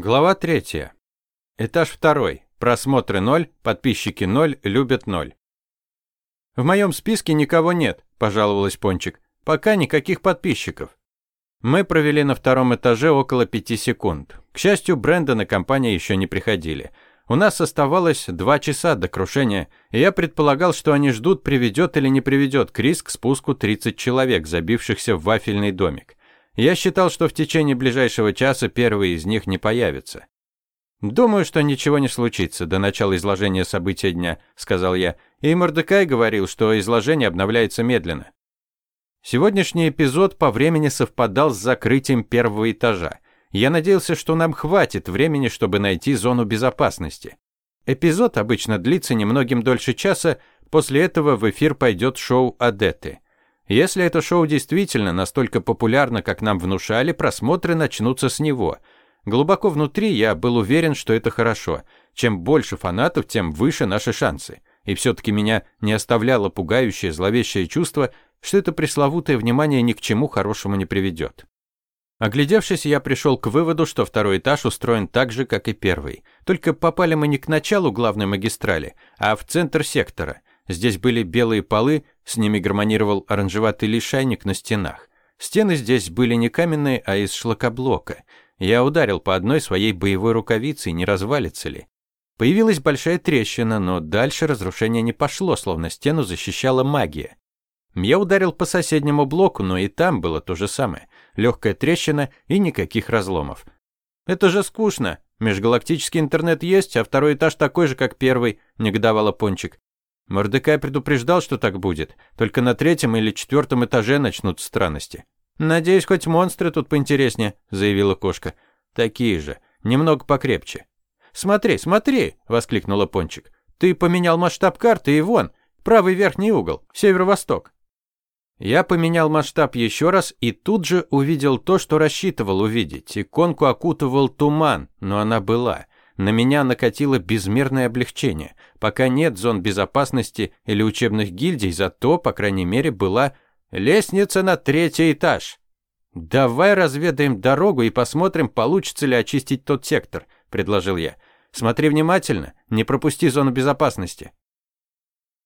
Глава третья. Этаж второй. Просмотры ноль, подписчики ноль, любят ноль. В моем списке никого нет, пожаловалась Пончик. Пока никаких подписчиков. Мы провели на втором этаже около пяти секунд. К счастью, Брэндон и компания еще не приходили. У нас оставалось два часа до крушения, и я предполагал, что они ждут, приведет или не приведет Крис к спуску 30 человек, забившихся в вафельный домик. Я считал, что в течение ближайшего часа первый из них не появится. «Думаю, что ничего не случится до начала изложения события дня», — сказал я. И Мордекай говорил, что изложение обновляется медленно. Сегодняшний эпизод по времени совпадал с закрытием первого этажа. Я надеялся, что нам хватит времени, чтобы найти зону безопасности. Эпизод обычно длится немногим дольше часа, после этого в эфир пойдет шоу Адеты. Если это шоу действительно настолько популярно, как нам внушали, просмотры начнутся с него. Глубоко внутри я был уверен, что это хорошо. Чем больше фанатов, тем выше наши шансы. И все-таки меня не оставляло пугающее, зловещее чувство, что это пресловутое внимание ни к чему хорошему не приведет. Оглядевшись, я пришел к выводу, что второй этаж устроен так же, как и первый. Только попали мы не к началу главной магистрали, а в центр сектора. Здесь были белые полы, с ними гармонировал оранжеватый лишайник на стенах. Стены здесь были не каменные, а из шлакоблока. Я ударил по одной своей боевой рукавицей, не развалится ли. Появилась большая трещина, но дальше разрушение не пошло, словно стену защищала магия. Я ударил по соседнему блоку, но и там было то же самое. Легкая трещина и никаких разломов. «Это же скучно. Межгалактический интернет есть, а второй этаж такой же, как первый», – негодовала Пончик. Мордекай предупреждал, что так будет. Только на третьем или четвертом этаже начнут странности. «Надеюсь, хоть монстры тут поинтереснее», — заявила кошка. «Такие же. Немного покрепче». «Смотри, смотри!» — воскликнула Пончик. «Ты поменял масштаб карты и вон, правый верхний угол, северо-восток». Я поменял масштаб еще раз и тут же увидел то, что рассчитывал увидеть. Иконку окутывал туман, но она была. На меня накатило безмерное облегчение. Пока нет зон безопасности или учебных гильдий, зато, по крайней мере, была лестница на третий этаж. «Давай разведаем дорогу и посмотрим, получится ли очистить тот сектор», – предложил я. «Смотри внимательно, не пропусти зону безопасности».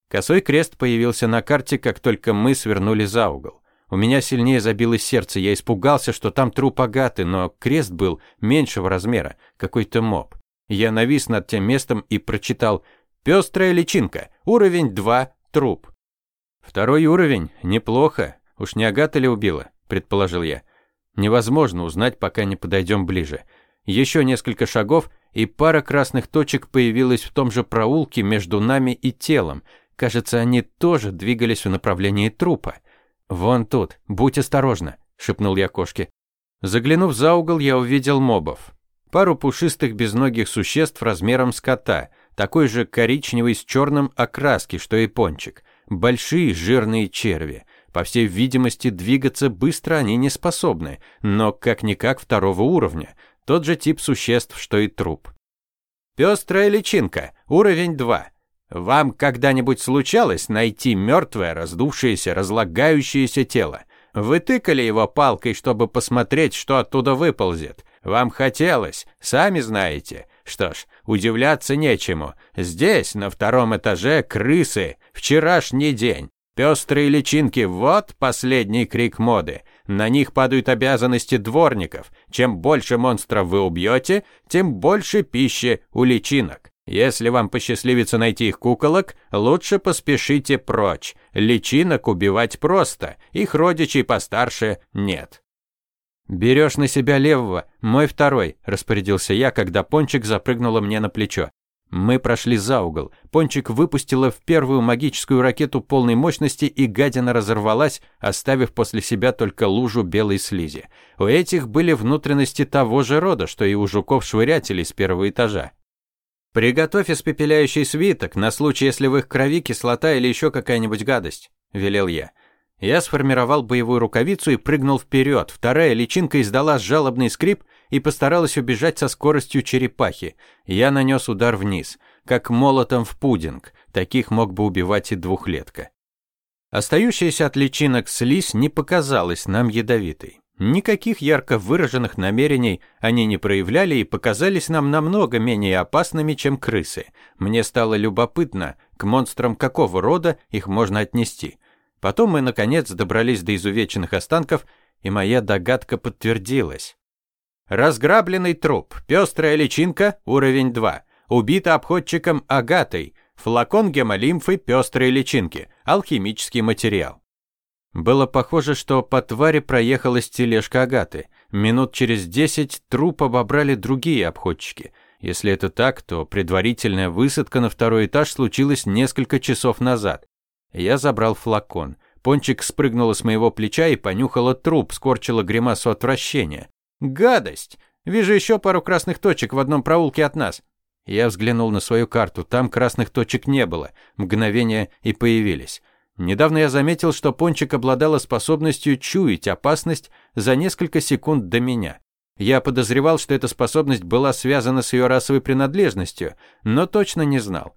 Косой крест появился на карте, как только мы свернули за угол. У меня сильнее забилось сердце, я испугался, что там труп Агаты, но крест был меньшего размера, какой-то моб. Я навис над тем местом и прочитал «Пестрая личинка, уровень 2, труп». «Второй уровень, неплохо. Уж не Агата ли убила?» – предположил я. «Невозможно узнать, пока не подойдем ближе. Еще несколько шагов, и пара красных точек появилась в том же проулке между нами и телом. Кажется, они тоже двигались в направлении трупа. «Вон тут, будь осторожна», – шепнул я кошке. Заглянув за угол, я увидел мобов. Пару пушистых безногих существ размером с кота, такой же коричневый с черным окраски, что и пончик. Большие жирные черви. По всей видимости, двигаться быстро они не способны, но как-никак второго уровня. Тот же тип существ, что и труп. Пестрая личинка, уровень 2. Вам когда-нибудь случалось найти мертвое, раздувшееся, разлагающееся тело? Вы тыкали его палкой, чтобы посмотреть, что оттуда выползет. Вам хотелось, сами знаете. Что ж, удивляться нечему. Здесь, на втором этаже, крысы. Вчерашний день. Пестрые личинки – вот последний крик моды. На них падают обязанности дворников. Чем больше монстров вы убьете, тем больше пищи у личинок. Если вам посчастливится найти их куколок, лучше поспешите прочь. Личинок убивать просто, их родичей постарше нет. «Берешь на себя левого, мой второй», – распорядился я, когда Пончик запрыгнула мне на плечо. Мы прошли за угол. Пончик выпустила в первую магическую ракету полной мощности, и гадина разорвалась, оставив после себя только лужу белой слизи. У этих были внутренности того же рода, что и у жуков-швырятелей с первого этажа. «Приготовь испепеляющий свиток на случай, если в их крови кислота или еще какая-нибудь гадость», – велел я. Я сформировал боевую рукавицу и прыгнул вперед. Вторая личинка издала жалобный скрип и постаралась убежать со скоростью черепахи. Я нанес удар вниз, как молотом в пудинг. Таких мог бы убивать и двухлетка. Остающаяся от личинок слизь не показалась нам ядовитой. Никаких ярко выраженных намерений они не проявляли и показались нам намного менее опасными, чем крысы. Мне стало любопытно, к монстрам какого рода их можно отнести. Потом мы, наконец, добрались до изувеченных останков, и моя догадка подтвердилась. Разграбленный труп, пестрая личинка, уровень 2. Убита обходчиком агатой, флакон гемолимфы, пестрые личинки, алхимический материал. Было похоже, что по твари проехалась тележка Агаты. Минут через десять труп обобрали другие обходчики. Если это так, то предварительная высадка на второй этаж случилась несколько часов назад. Я забрал флакон. Пончик спрыгнула с моего плеча и понюхала труп, скорчила гримасу отвращения. «Гадость! Вижу еще пару красных точек в одном проулке от нас». Я взглянул на свою карту, там красных точек не было. Мгновения и появились. Недавно я заметил, что Пончик обладала способностью чуять опасность за несколько секунд до меня. Я подозревал, что эта способность была связана с ее расовой принадлежностью, но точно не знал.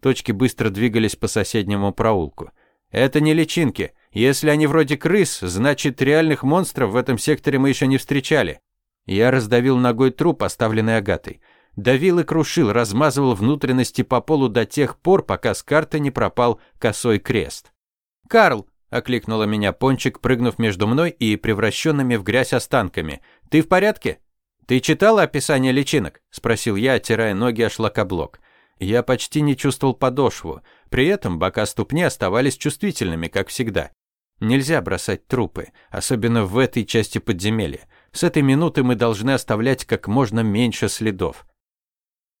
Точки быстро двигались по соседнему проулку. Это не личинки. Если они вроде крыс, значит реальных монстров в этом секторе мы еще не встречали. Я раздавил ногой труп, оставленный Агатой. Давил и крушил, размазывал внутренности по полу до тех пор, пока с карты не пропал косой крест. «Карл!» – окликнула меня Пончик, прыгнув между мной и превращенными в грязь останками. «Ты в порядке?» «Ты читала описание личинок?» – спросил я, оттирая ноги о шлакоблок. Я почти не чувствовал подошву. При этом бока ступни оставались чувствительными, как всегда. Нельзя бросать трупы, особенно в этой части подземелья. С этой минуты мы должны оставлять как можно меньше следов.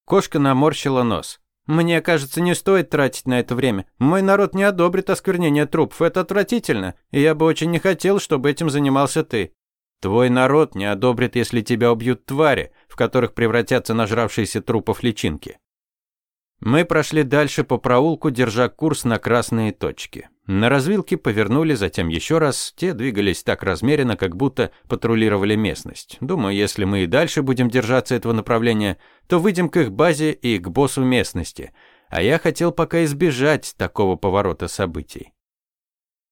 Кошка наморщила нос. «Мне кажется, не стоит тратить на это время. Мой народ не одобрит осквернение трупов, это отвратительно, и я бы очень не хотел, чтобы этим занимался ты». «Твой народ не одобрит, если тебя убьют твари, в которых превратятся нажравшиеся трупов личинки». Мы прошли дальше по проулку, держа курс на красные точки. На развилке повернули, затем еще раз. Те двигались так размеренно, как будто патрулировали местность. Думаю, если мы и дальше будем держаться этого направления, то выйдем к их базе и к боссу местности. А я хотел пока избежать такого поворота событий.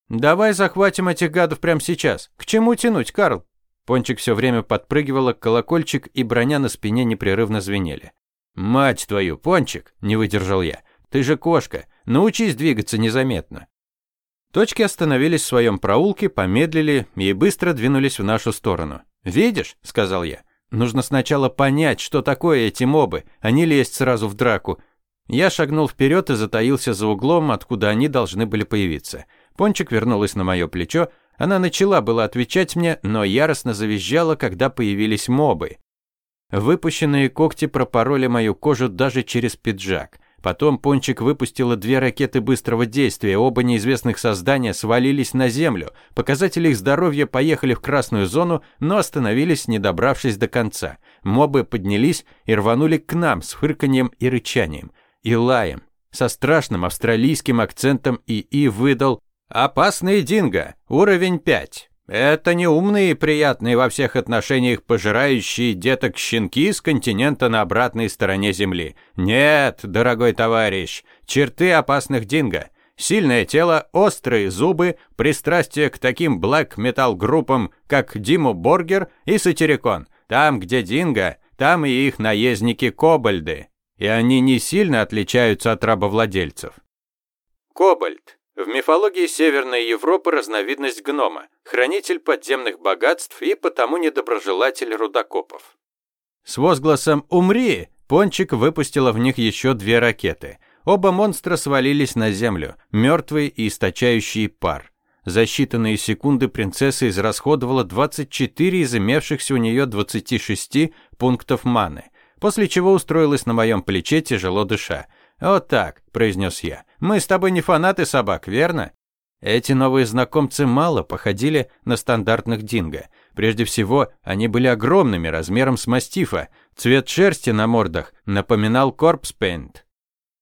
«Давай захватим этих гадов прямо сейчас. К чему тянуть, Карл?» Пончик все время подпрыгивала, колокольчик и броня на спине непрерывно звенели. «Мать твою, Пончик!» – не выдержал я. «Ты же кошка, научись двигаться незаметно». Точки остановились в своем проулке, помедлили и быстро двинулись в нашу сторону. «Видишь?» – сказал я. «Нужно сначала понять, что такое эти мобы, а не лезть сразу в драку». Я шагнул вперед и затаился за углом, откуда они должны были появиться. Пончик вернулась на мое плечо. Она начала было отвечать мне, но яростно завизжала, когда появились мобы. Выпущенные когти пропороли мою кожу даже через пиджак. Потом Пончик выпустила две ракеты быстрого действия, оба неизвестных создания свалились на землю. Показатели их здоровья поехали в красную зону, но остановились, не добравшись до конца. Мобы поднялись и рванули к нам с фырканьем и рычанием. И лаем. Со страшным австралийским акцентом ИИ выдал «Опасный динго, уровень 5». Это не умные и приятные во всех отношениях пожирающие деток щенки с континента на обратной стороне Земли. Нет, дорогой товарищ, черты опасных динго. Сильное тело, острые зубы, пристрастие к таким блэк-метал группам, как Диму Боргер и Сатирикон. Там, где динго, там и их наездники-кобальды. И они не сильно отличаются от рабовладельцев. Кобальд в мифологии Северной Европы разновидность гнома, хранитель подземных богатств и потому недоброжелатель рудокопов. С возгласом «Умри!» Пончик выпустила в них еще две ракеты. Оба монстра свалились на землю, мертвые и источающие пар. За считанные секунды принцесса израсходовала 24 из имевшихся у нее 26 пунктов маны, после чего устроилась на моем плече, тяжело дыша. «Вот так», – произнес я. «Мы с тобой не фанаты собак, верно?» Эти новые знакомцы мало походили на стандартных динго. Прежде всего, они были огромными, размером с мастифа. Цвет шерсти на мордах напоминал корпспейнт.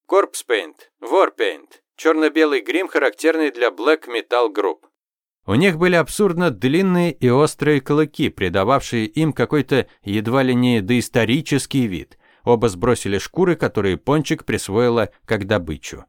Корпспейнт, ворпейнт. Черно-белый грим, характерный для Black Metal Group. У них были абсурдно длинные и острые клыки, придававшие им какой-то едва ли не доисторический вид – Оба сбросили шкуры, которые Пончик присвоила как добычу.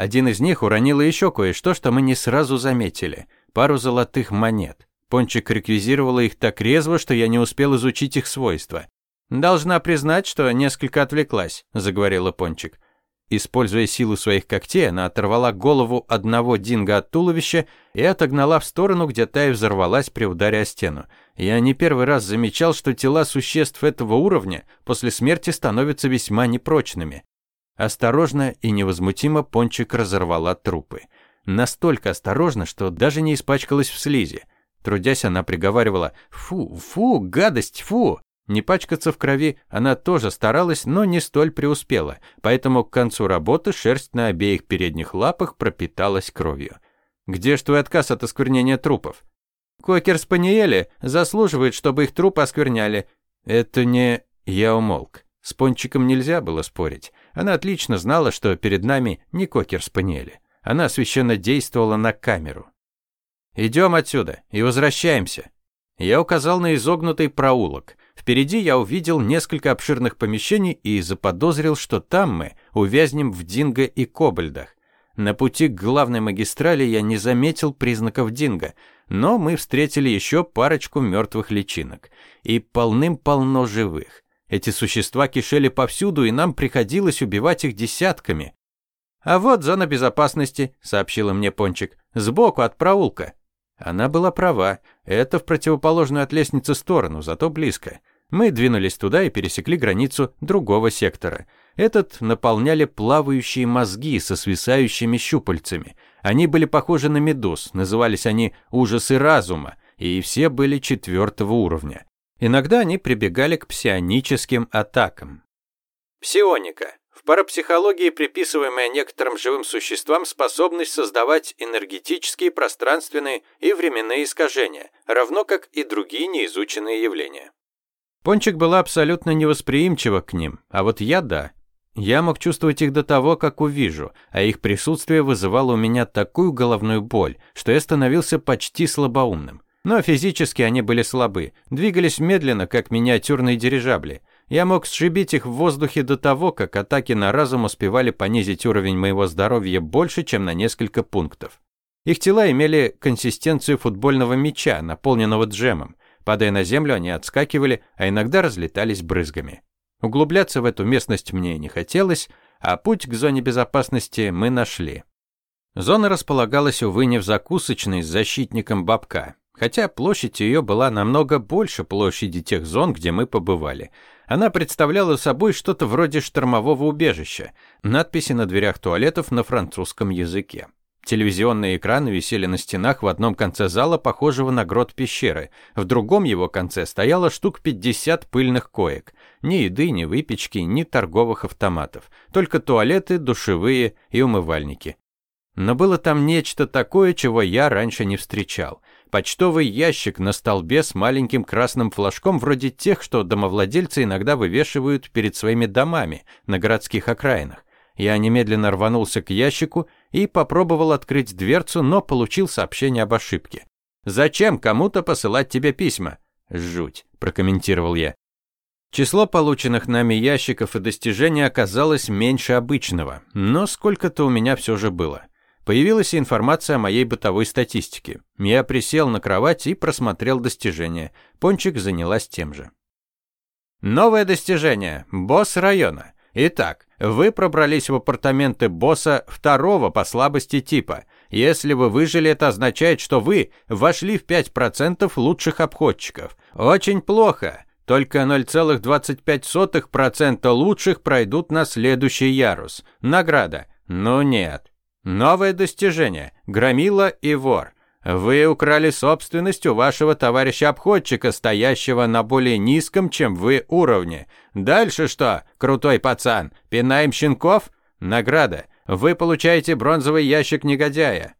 Один из них уронил еще кое-что, что мы не сразу заметили. Пару золотых монет. Пончик реквизировала их так резво, что я не успел изучить их свойства. «Должна признать, что несколько отвлеклась», – заговорила Пончик. Используя силу своих когтей, она оторвала голову одного динго от туловища и отогнала в сторону, где та и взорвалась при ударе о стену. Я не первый раз замечал, что тела существ этого уровня после смерти становятся весьма непрочными. Осторожно и невозмутимо Пончик разорвала трупы. Настолько осторожно, что даже не испачкалась в слизи. Трудясь, она приговаривала «Фу, фу, гадость, фу!» Не пачкаться в крови она тоже старалась, но не столь преуспела, поэтому к концу работы шерсть на обеих передних лапах пропиталась кровью. «Где ж твой отказ от осквернения трупов?» «Кокер-спаниели заслуживают, чтобы их труп оскверняли». «Это не...» Я умолк. С Пончиком нельзя было спорить. Она отлично знала, что перед нами не кокер-спаниели. Она священно действовала на камеру. «Идем отсюда и возвращаемся». Я указал на изогнутый проулок. Впереди я увидел несколько обширных помещений и заподозрил, что там мы увязнем в динго и кобальдах. На пути к главной магистрали я не заметил признаков динго, но мы встретили еще парочку мертвых личинок. И полным-полно живых. Эти существа кишели повсюду, и нам приходилось убивать их десятками. «А вот зона безопасности», — сообщила мне Пончик, — «сбоку от проулка». Она была права. Это в противоположную от лестницы сторону, зато близко. Мы двинулись туда и пересекли границу другого сектора. Этот наполняли плавающие мозги со свисающими щупальцами. Они были похожи на медуз, назывались они «ужасы разума», и все были четвертого уровня. Иногда они прибегали к псионическим атакам. Псионика. В парапсихологии приписываемая некоторым живым существам способность создавать энергетические, пространственные и временные искажения, равно как и другие неизученные явления. Пончик была абсолютно невосприимчива к ним, а вот я да. Я мог чувствовать их до того, как увижу, а их присутствие вызывало у меня такую головную боль, что я становился почти слабоумным. Но физически они были слабы, двигались медленно, как миниатюрные дирижабли. Я мог сшибить их в воздухе до того, как атаки на разум успевали понизить уровень моего здоровья больше, чем на несколько пунктов. Их тела имели консистенцию футбольного мяча, наполненного джемом. Падая на землю, они отскакивали, а иногда разлетались брызгами. Углубляться в эту местность мне не хотелось, а путь к зоне безопасности мы нашли. Зона располагалась, увы, не в закусочной с защитником бабка, хотя площадь ее была намного больше площади тех зон, где мы побывали. Она представляла собой что-то вроде штормового убежища, надписи на дверях туалетов на французском языке. Телевизионные экраны висели на стенах в одном конце зала, похожего на грот пещеры. В другом его конце стояло штук 50 пыльных коек. Ни еды, ни выпечки, ни торговых автоматов. Только туалеты, душевые и умывальники. Но было там нечто такое, чего я раньше не встречал. Почтовый ящик на столбе с маленьким красным флажком, вроде тех, что домовладельцы иногда вывешивают перед своими домами на городских окраинах. Я немедленно рванулся к ящику и попробовал открыть дверцу, но получил сообщение об ошибке. «Зачем кому-то посылать тебе письма?» «Жуть», – прокомментировал я. Число полученных нами ящиков и достижений оказалось меньше обычного, но сколько-то у меня все же было. Появилась информация о моей бытовой статистике. Я присел на кровать и просмотрел достижения. Пончик занялась тем же. Новое достижение. Босс района. Итак, вы пробрались в апартаменты босса второго по слабости типа. Если вы выжили, это означает, что вы вошли в 5% лучших обходчиков. Очень плохо. Только 0,25% лучших пройдут на следующий ярус. Награда. Но нет. Новое достижение. Громила и вор. Вы украли собственность у вашего товарища-обходчика, стоящего на более низком, чем вы, уровне. Дальше что, крутой пацан? Пинаем щенков? Награда. Вы получаете бронзовый ящик негодяя.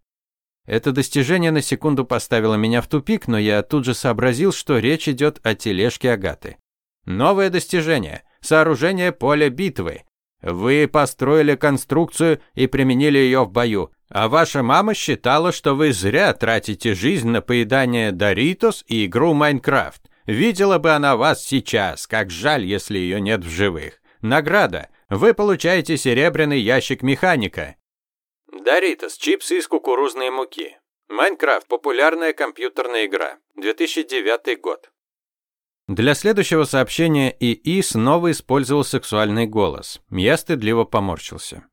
Это достижение на секунду поставило меня в тупик, но я тут же сообразил, что речь идет о тележке Агаты. Новое достижение. Сооружение поля битвы. Вы построили конструкцию и применили ее в бою. А ваша мама считала, что вы зря тратите жизнь на поедание Доритос и игру Майнкрафт. Видела бы она вас сейчас, как жаль, если ее нет в живых. Награда. Вы получаете серебряный ящик механика. Доритос – чипсы из кукурузной муки. Майнкрафт – популярная компьютерная игра. 2009 год. Для следующего сообщения ИИ снова использовал сексуальный голос. Я стыдливо поморщился.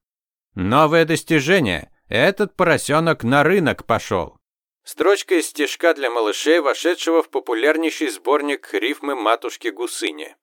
Новое достижение. Этот поросенок на рынок пошел. Строчка из стишка для малышей, вошедшего в популярнейший сборник рифмы матушки Гусыни.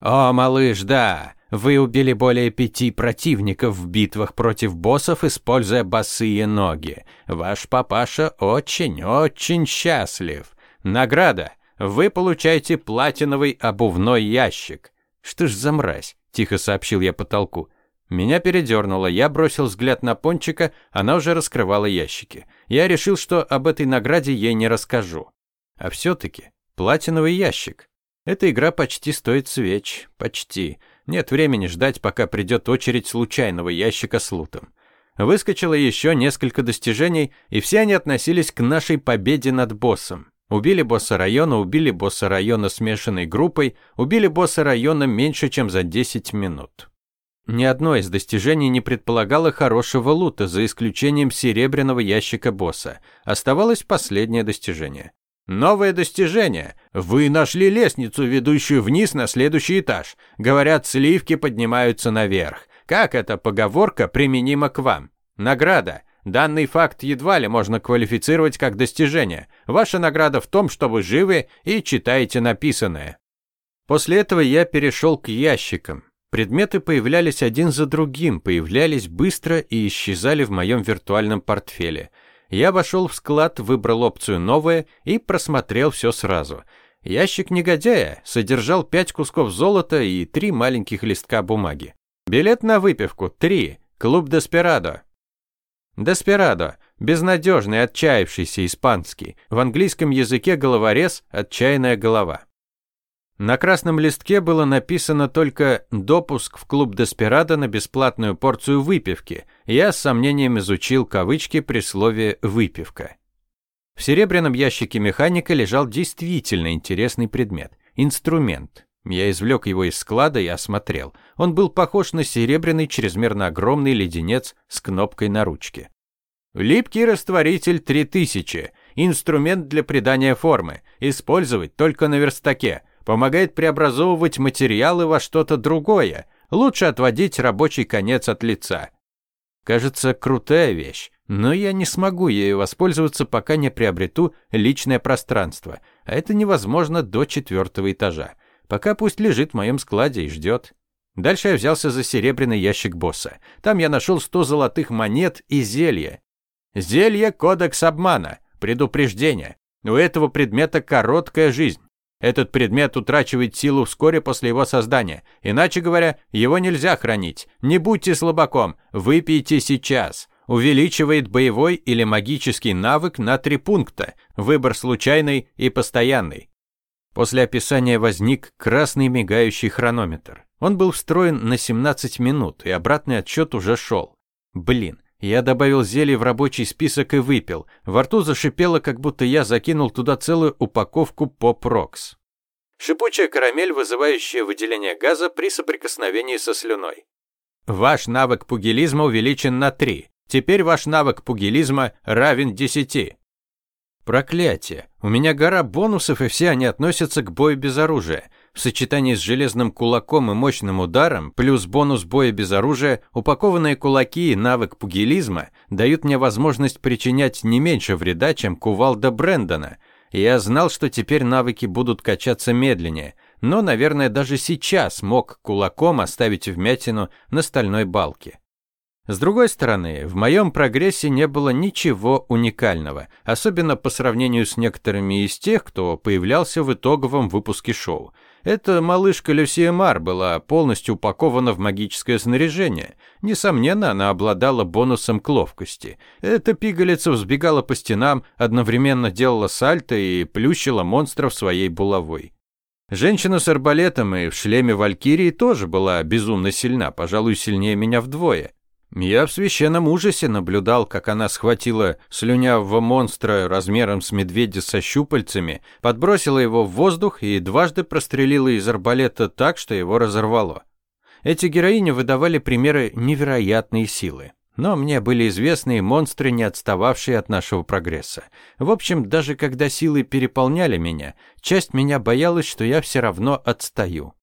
«О, малыш, да, вы убили более пяти противников в битвах против боссов, используя босые ноги. Ваш папаша очень-очень счастлив. Награда. Вы получаете платиновый обувной ящик. Что ж за мразь? Тихо сообщил я потолку. Меня передернуло, я бросил взгляд на Пончика, она уже раскрывала ящики. Я решил, что об этой награде ей не расскажу. А все-таки платиновый ящик. Эта игра почти стоит свеч. Почти. Нет времени ждать, пока придет очередь случайного ящика с лутом. Выскочило еще несколько достижений, и все они относились к нашей победе над боссом. Убили босса района, убили босса района смешанной группой, убили босса района меньше, чем за 10 минут. Ни одно из достижений не предполагало хорошего лута, за исключением серебряного ящика босса. Оставалось последнее достижение. Новое достижение. Вы нашли лестницу, ведущую вниз на следующий этаж. Говорят, сливки поднимаются наверх. Как эта поговорка применима к вам? Награда. Данный факт едва ли можно квалифицировать как достижение. Ваша награда в том, что вы живы и читаете написанное. После этого я перешел к ящикам. Предметы появлялись один за другим, появлялись быстро и исчезали в моем виртуальном портфеле – я вошел в склад, выбрал опцию «Новое» и просмотрел все сразу. Ящик негодяя содержал пять кусков золота и три маленьких листка бумаги. Билет на выпивку – три. Клуб Деспирадо. Деспирадо – безнадежный, отчаявшийся испанский. В английском языке головорез – отчаянная голова. На красном листке было написано только «допуск в клуб Деспирадо на бесплатную порцию выпивки». Я с сомнением изучил кавычки при слове «выпивка». В серебряном ящике механика лежал действительно интересный предмет – инструмент. Я извлек его из склада и осмотрел. Он был похож на серебряный чрезмерно огромный леденец с кнопкой на ручке. Липкий растворитель 3000. Инструмент для придания формы. Использовать только на верстаке помогает преобразовывать материалы во что-то другое. Лучше отводить рабочий конец от лица. Кажется, крутая вещь, но я не смогу ею воспользоваться, пока не приобрету личное пространство, а это невозможно до четвертого этажа. Пока пусть лежит в моем складе и ждет. Дальше я взялся за серебряный ящик босса. Там я нашел 100 золотых монет и зелье. Зелье – кодекс обмана, предупреждение. У этого предмета короткая жизнь. Этот предмет утрачивает силу вскоре после его создания. Иначе говоря, его нельзя хранить. Не будьте слабаком, выпейте сейчас. Увеличивает боевой или магический навык на три пункта. Выбор случайный и постоянный. После описания возник красный мигающий хронометр. Он был встроен на 17 минут, и обратный отсчет уже шел. Блин, я добавил зелье в рабочий список и выпил. Во рту зашипело, как будто я закинул туда целую упаковку поп-рокс. Шипучая карамель, вызывающая выделение газа при соприкосновении со слюной. Ваш навык пугилизма увеличен на 3. Теперь ваш навык пугилизма равен 10. Проклятие. У меня гора бонусов, и все они относятся к бою без оружия. В сочетании с железным кулаком и мощным ударом, плюс бонус боя без оружия, упакованные кулаки и навык пугилизма дают мне возможность причинять не меньше вреда, чем кувалда Брэндона. Я знал, что теперь навыки будут качаться медленнее, но, наверное, даже сейчас мог кулаком оставить вмятину на стальной балке. С другой стороны, в моем прогрессе не было ничего уникального, особенно по сравнению с некоторыми из тех, кто появлялся в итоговом выпуске шоу – эта малышка Люсия Мар была полностью упакована в магическое снаряжение. Несомненно, она обладала бонусом к ловкости. Эта пигалица взбегала по стенам, одновременно делала сальто и плющила монстров своей булавой. Женщина с арбалетом и в шлеме валькирии тоже была безумно сильна, пожалуй, сильнее меня вдвое. Я в священном ужасе наблюдал, как она схватила слюнявого монстра размером с медведя со щупальцами, подбросила его в воздух и дважды прострелила из арбалета так, что его разорвало. Эти героини выдавали примеры невероятной силы. Но мне были известны и монстры, не отстававшие от нашего прогресса. В общем, даже когда силы переполняли меня, часть меня боялась, что я все равно отстаю.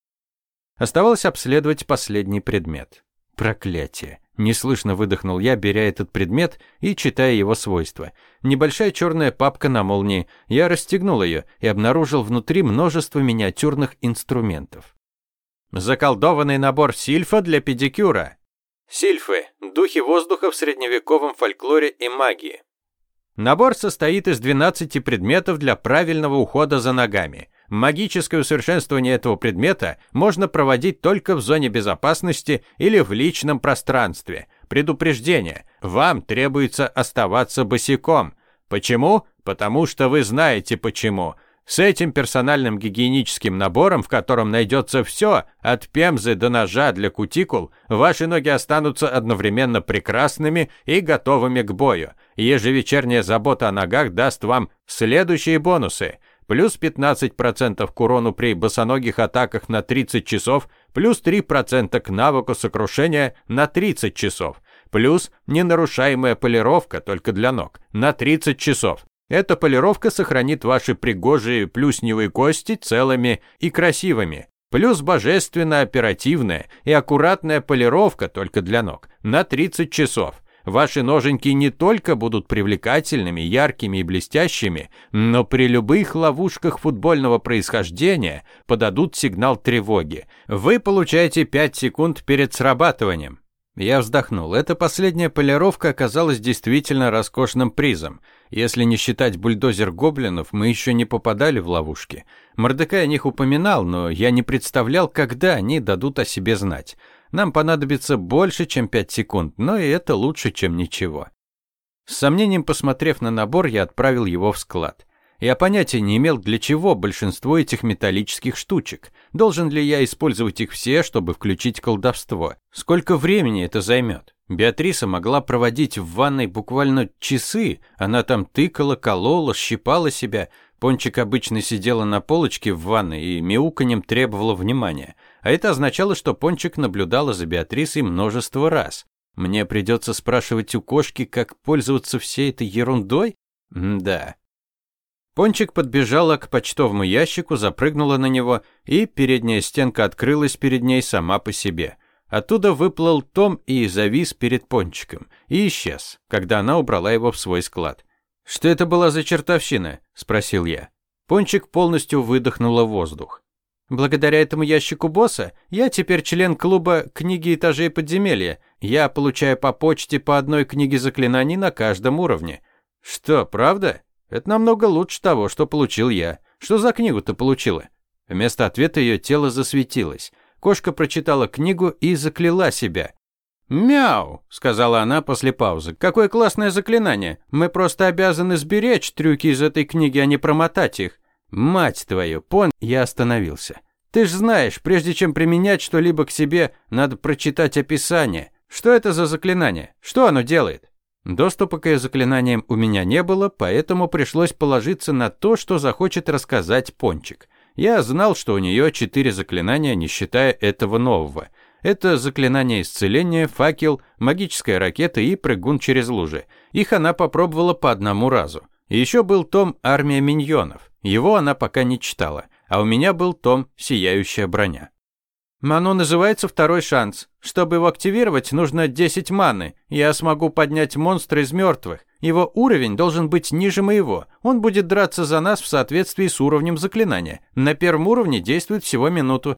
Оставалось обследовать последний предмет. Проклятие. Неслышно выдохнул я, беря этот предмет и читая его свойства. Небольшая черная папка на молнии. Я расстегнул ее и обнаружил внутри множество миниатюрных инструментов. Заколдованный набор сильфа для педикюра. Сильфы – духи воздуха в средневековом фольклоре и магии. Набор состоит из 12 предметов для правильного ухода за ногами. Магическое усовершенствование этого предмета можно проводить только в зоне безопасности или в личном пространстве. Предупреждение. Вам требуется оставаться босиком. Почему? Потому что вы знаете почему. С этим персональным гигиеническим набором, в котором найдется все, от пемзы до ножа для кутикул, ваши ноги останутся одновременно прекрасными и готовыми к бою. Ежевечерняя забота о ногах даст вам следующие бонусы. Плюс 15% к урону при босоногих атаках на 30 часов, плюс 3% к навыку сокрушения на 30 часов, плюс ненарушаемая полировка только для ног на 30 часов. Эта полировка сохранит ваши пригожие плюсневые кости целыми и красивыми. Плюс божественно оперативная и аккуратная полировка только для ног на 30 часов. Ваши ноженьки не только будут привлекательными, яркими и блестящими, но при любых ловушках футбольного происхождения подадут сигнал тревоги. Вы получаете 5 секунд перед срабатыванием. Я вздохнул. Эта последняя полировка оказалась действительно роскошным призом. Если не считать бульдозер гоблинов, мы еще не попадали в ловушки. Мордекай о них упоминал, но я не представлял, когда они дадут о себе знать. Нам понадобится больше, чем 5 секунд, но и это лучше, чем ничего. С сомнением посмотрев на набор, я отправил его в склад. Я понятия не имел, для чего большинство этих металлических штучек. Должен ли я использовать их все, чтобы включить колдовство? Сколько времени это займет? Беатриса могла проводить в ванной буквально часы. Она там тыкала, колола, щипала себя. Пончик обычно сидела на полочке в ванной и мяуканьем требовала внимания. А это означало, что Пончик наблюдала за Беатрисой множество раз. Мне придется спрашивать у кошки, как пользоваться всей этой ерундой? М да. Пончик подбежала к почтовому ящику, запрыгнула на него, и передняя стенка открылась перед ней сама по себе. Оттуда выплыл Том и завис перед Пончиком, и исчез, когда она убрала его в свой склад. «Что это была за чертовщина?» – спросил я. Пончик полностью выдохнула воздух. Благодаря этому ящику босса я теперь член клуба «Книги этажей подземелья». Я получаю по почте по одной книге заклинаний на каждом уровне. Что, правда? Это намного лучше того, что получил я. Что за книгу ты получила? Вместо ответа ее тело засветилось. Кошка прочитала книгу и закляла себя. «Мяу!» – сказала она после паузы. «Какое классное заклинание! Мы просто обязаны сберечь трюки из этой книги, а не промотать их. Мать твою, пон...» Я остановился. «Ты ж знаешь, прежде чем применять что-либо к себе, надо прочитать описание. Что это за заклинание? Что оно делает?» Доступа к ее заклинаниям у меня не было, поэтому пришлось положиться на то, что захочет рассказать Пончик. Я знал, что у нее четыре заклинания, не считая этого нового. Это заклинание исцеления, факел, магическая ракета и прыгун через лужи. Их она попробовала по одному разу. еще был том «Армия миньонов». Его она пока не читала. А у меня был том «Сияющая броня». Мано называется второй шанс. Чтобы его активировать, нужно 10 маны. Я смогу поднять монстра из мертвых. Его уровень должен быть ниже моего. Он будет драться за нас в соответствии с уровнем заклинания. На первом уровне действует всего минуту.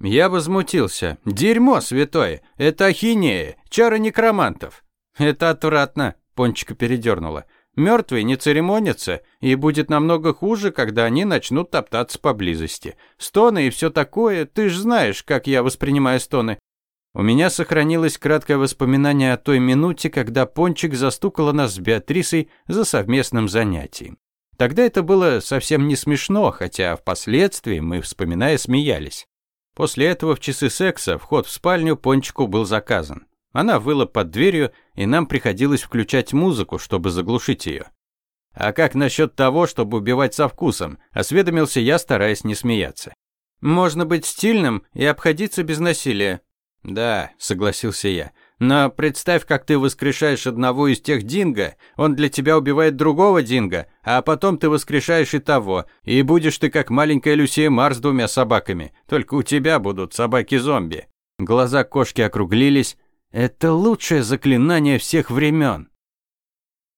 Я возмутился. Дерьмо святое. Это ахинея. Чары некромантов. Это отвратно. Пончика передернула. Мертвые не церемонятся, и будет намного хуже, когда они начнут топтаться поблизости. Стоны и все такое, ты ж знаешь, как я воспринимаю стоны. У меня сохранилось краткое воспоминание о той минуте, когда Пончик застукала нас с Беатрисой за совместным занятием. Тогда это было совсем не смешно, хотя впоследствии мы, вспоминая, смеялись. После этого в часы секса вход в спальню Пончику был заказан. Она выла под дверью, и нам приходилось включать музыку, чтобы заглушить ее. «А как насчет того, чтобы убивать со вкусом?» – осведомился я, стараясь не смеяться. «Можно быть стильным и обходиться без насилия». «Да», – согласился я. Но представь, как ты воскрешаешь одного из тех динго, он для тебя убивает другого динго, а потом ты воскрешаешь и того, и будешь ты как маленькая Люсия Марс с двумя собаками, только у тебя будут собаки-зомби». Глаза кошки округлились. «Это лучшее заклинание всех времен».